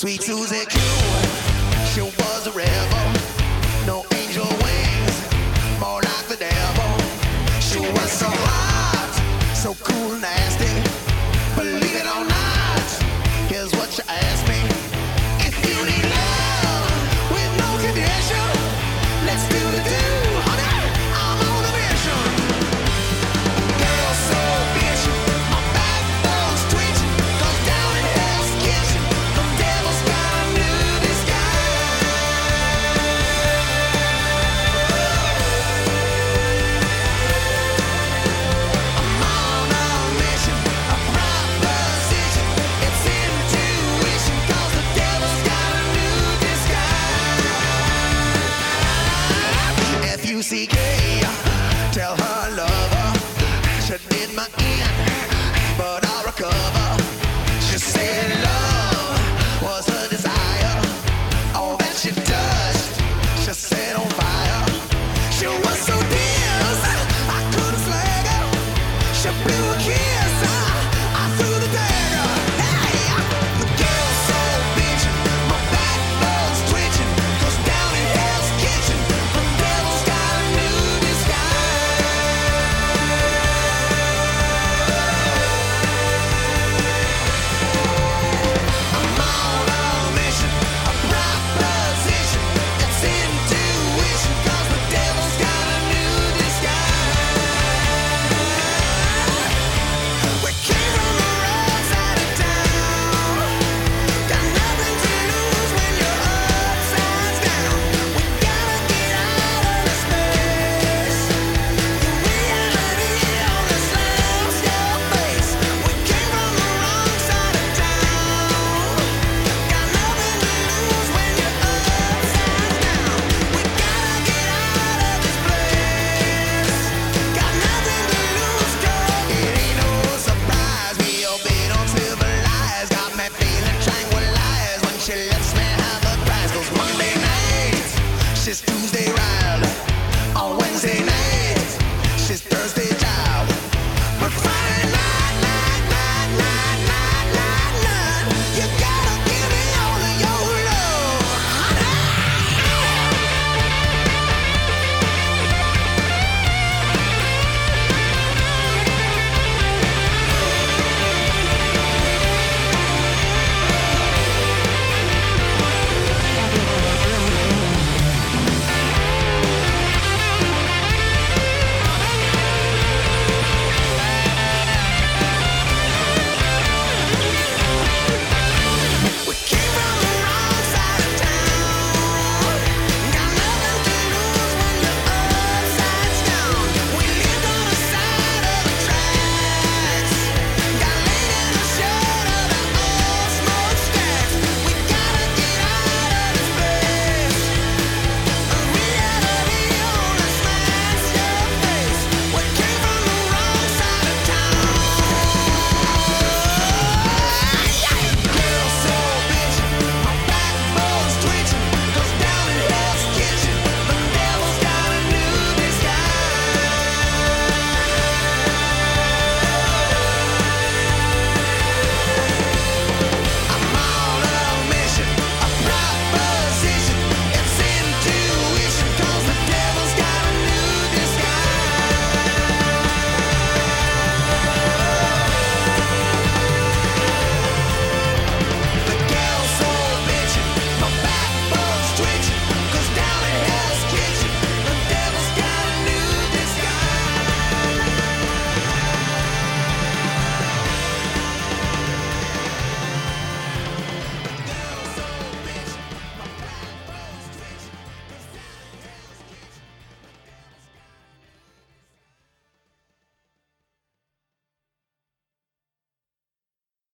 Sweet Susie Q, she was a rebel. No angel wings, more like the devil. She was so. See.